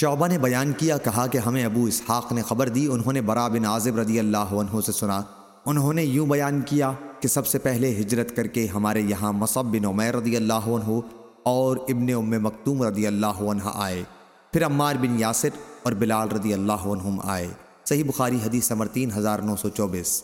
شعبہ نے بیان کیا، کہا کہ ہمیں ابو اسحاق نے خبر دی، انہوں نے برا بن عازب رضی اللہ عنہ سے سنا۔ انہوں نے یوں بیان کیا کہ سب سے پہلے ہجرت کر کے ہمارے یہاں مصب بن عمیر رضی اللہ عنہ اور ابن ام مکتوم رضی اللہ عنہ آئے۔ پھر عمار بن یاسر اور بلال رضی اللہ عنہم آئے۔ صحیح بخاری حدیث نمبر تین ہزار نو سو چوبیس۔